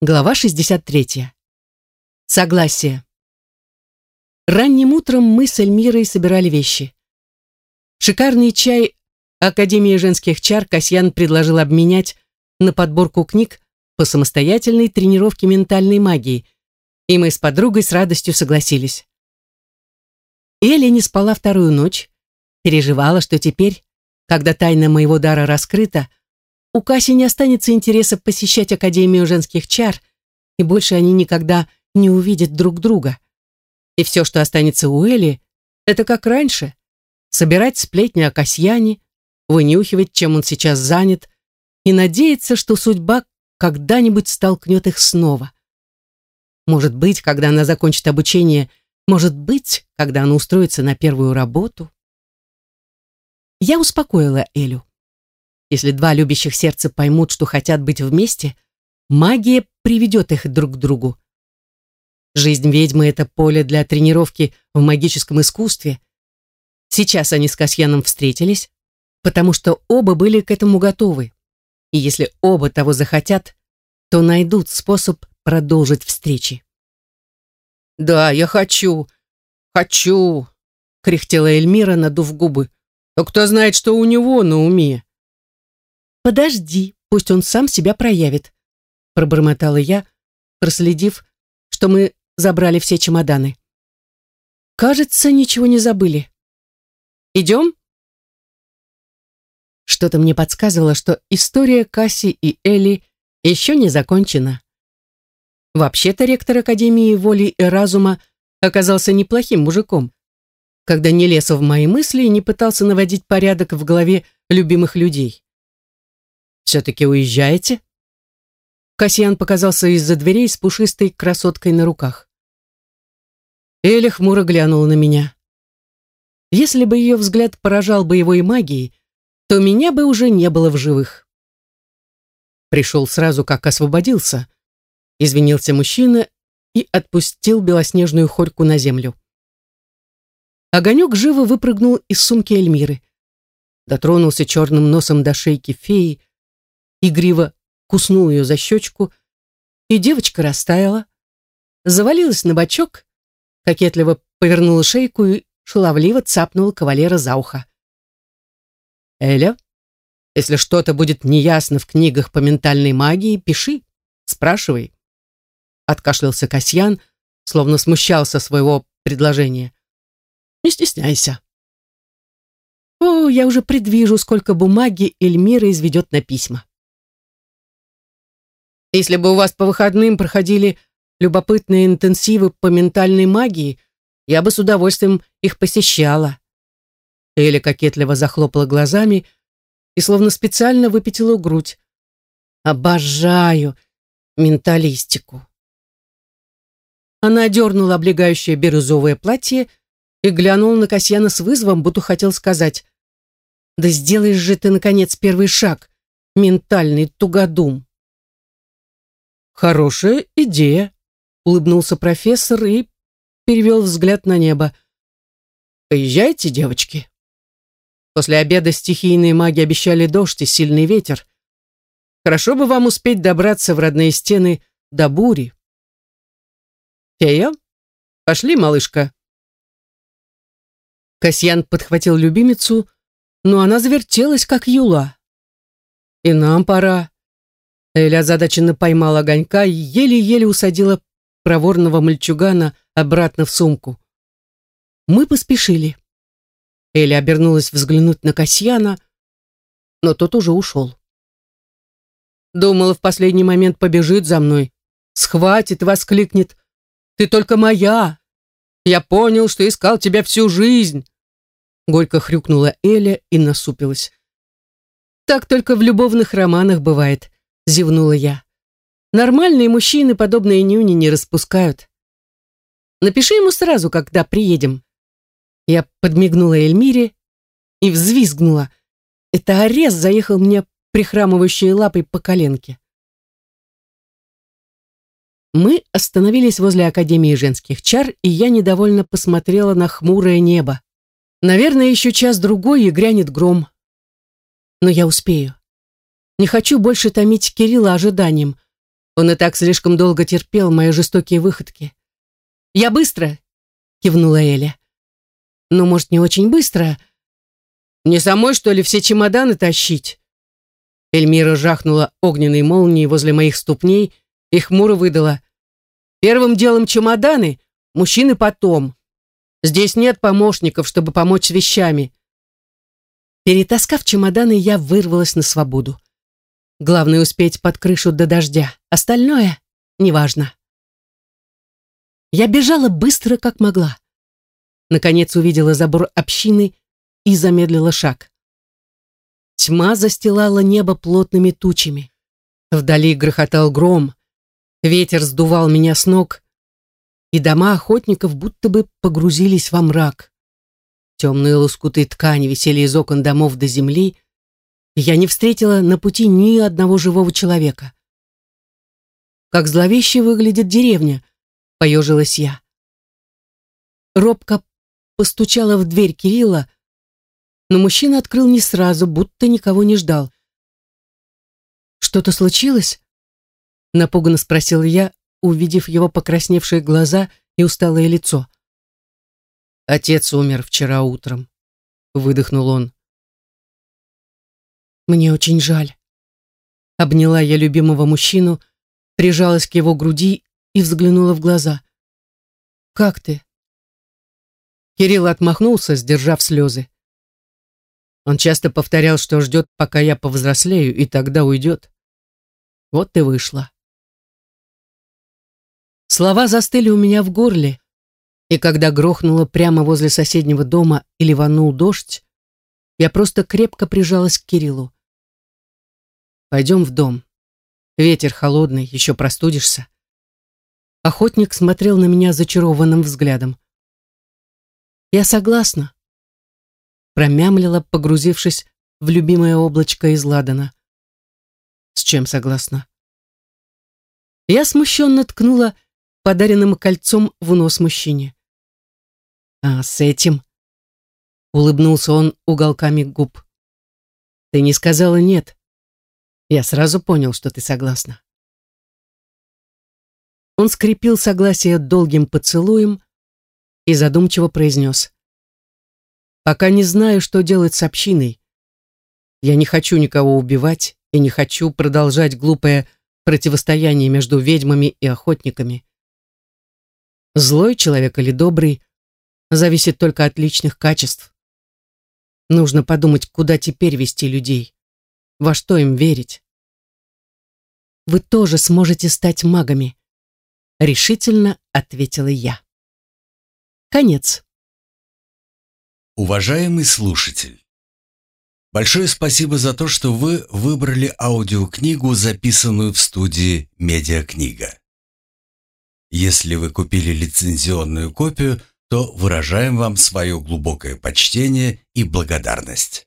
Глава 63. Согласие. Ранним утром мы с Эльмирой собирали вещи. Шикарный чай Академии женских чар Касьян предложил обменять на подборку книг по самостоятельной тренировке ментальной магии, и мы с подругой с радостью согласились. Эля не спала вторую ночь, переживала, что теперь, когда тайна моего дара раскрыта, у Каси не останется интереса посещать Академию женских чар, и больше они никогда не увидят друг друга. И все, что останется у Эли, это как раньше. Собирать сплетни о Касьяне, вынюхивать, чем он сейчас занят, и надеяться, что судьба когда-нибудь столкнет их снова. Может быть, когда она закончит обучение, может быть, когда она устроится на первую работу. Я успокоила Элю. Если два любящих сердца поймут, что хотят быть вместе, магия приведет их друг к другу. Жизнь ведьмы — это поле для тренировки в магическом искусстве. Сейчас они с Касьяном встретились, потому что оба были к этому готовы. И если оба того захотят, то найдут способ продолжить встречи. «Да, я хочу, хочу», — кряхтела Эльмира, надув губы. «Но кто знает, что у него на уме?» «Подожди, пусть он сам себя проявит», — пробормотала я, проследив, что мы забрали все чемоданы. «Кажется, ничего не забыли. Идем?» Что-то мне подсказывало, что история Касси и Элли еще не закончена. Вообще-то ректор Академии воли и разума оказался неплохим мужиком, когда не лез в мои мысли и не пытался наводить порядок в голове любимых людей. «Все-таки уезжаете?» Касьян показался из-за дверей с пушистой красоткой на руках. Эля хмуро глянула на меня. Если бы ее взгляд поражал боевой магией, то меня бы уже не было в живых. Пришел сразу, как освободился. Извинился мужчина и отпустил белоснежную хорьку на землю. Огонек живо выпрыгнул из сумки Эльмиры. Дотронулся черным носом до шейки феи, игриво куснул ее за щечку, и девочка растаяла, завалилась на бочок, кокетливо повернула шейку и шаловливо цапнула кавалера за ухо. Эля, если что-то будет неясно в книгах по ментальной магии, пиши, спрашивай. Откашлялся Касьян, словно смущался своего предложения. Не стесняйся. О, я уже предвижу, сколько бумаги Эльмира изведет на письма. Если бы у вас по выходным проходили любопытные интенсивы по ментальной магии, я бы с удовольствием их посещала. Эля кокетливо захлопала глазами и словно специально выпятила грудь. «Обожаю менталистику!» Она дернула облегающее бирюзовое платье и глянула на Касьяна с вызовом, будто хотел сказать «Да сделаешь же ты, наконец, первый шаг, ментальный тугодум!» «Хорошая идея», — улыбнулся профессор и перевел взгляд на небо. «Поезжайте, девочки». После обеда стихийные маги обещали дождь и сильный ветер. Хорошо бы вам успеть добраться в родные стены до бури. Фея, пошли, малышка. Касьян подхватил любимицу, но она завертелась, как юла. И нам пора. Эля озадаченно поймала огонька и еле-еле усадила проворного мальчугана обратно в сумку. Мы поспешили. Эля обернулась взглянуть на Касьяна, но тот уже ушел. Думала, в последний момент побежит за мной, схватит воскликнет. «Ты только моя! Я понял, что искал тебя всю жизнь!» Горько хрюкнула Эля и насупилась. «Так только в любовных романах бывает», — зевнула я. «Нормальные мужчины подобные нюни не распускают. Напиши ему сразу, когда приедем». Я подмигнула Эльмире и взвизгнула. Это Арес заехал мне прихрамывающей лапой по коленке. Мы остановились возле Академии женских чар, и я недовольно посмотрела на хмурое небо. Наверное, еще час-другой и грянет гром. Но я успею. Не хочу больше томить Кирилла ожиданием. Он и так слишком долго терпел мои жестокие выходки. «Я быстро!» — кивнула Эля. «Ну, может, не очень быстро. Не самой, что ли, все чемоданы тащить?» Эльмира жахнула огненной молнией возле моих ступней и хмуро выдала. «Первым делом чемоданы, мужчины потом. Здесь нет помощников, чтобы помочь с вещами». Перетаскав чемоданы, я вырвалась на свободу. Главное успеть под крышу до дождя. Остальное неважно. Я бежала быстро, как могла. Наконец увидела забор общины и замедлила шаг. Тьма застилала небо плотными тучами. Вдали грохотал гром, ветер сдувал меня с ног, и дома охотников будто бы погрузились во мрак. Темные лоскуты ткани висели из окон домов до земли, я не встретила на пути ни одного живого человека. Как зловеще выглядит деревня, поежилась я. Робко постучала в дверь Кирилла, но мужчина открыл не сразу, будто никого не ждал. «Что-то случилось?» — напуганно спросил я, увидев его покрасневшие глаза и усталое лицо. Отец умер вчера утром, выдохнул он. Мне очень жаль. Обняла я любимого мужчину, прижалась к его груди и взглянула в глаза. Как ты? Кирилл отмахнулся, сдержав слезы. Он часто повторял, что ждет, пока я повзрослею, и тогда уйдет. Вот и вышло. Слова застыли у меня в горле, и когда грохнуло прямо возле соседнего дома и ливанул дождь, я просто крепко прижалась к Кириллу. «Пойдем в дом. Ветер холодный, еще простудишься». Охотник смотрел на меня зачарованным взглядом. «Я согласна», — промямлила, погрузившись в любимое облачко из ладана. «С чем согласна?» Я смущенно ткнула подаренным кольцом в нос мужчине. А с этим? Улыбнулся он уголками губ. Ты не сказала нет. Я сразу понял, что ты согласна. Он скрепил согласие долгим поцелуем и задумчиво произнес. «Пока не знаю, что делать с общиной. Я не хочу никого убивать и не хочу продолжать глупое противостояние между ведьмами и охотниками. Злой человек или добрый, зависит только от личных качеств. Нужно подумать, куда теперь вести людей, во что им верить. Вы тоже сможете стать магами, решительно ответила я. Конец. Уважаемый слушатель, большое спасибо за то, что вы выбрали аудиокнигу, записанную в студии «Медиакнига». Если вы купили лицензионную копию – то выражаем вам свое глубокое почтение и благодарность.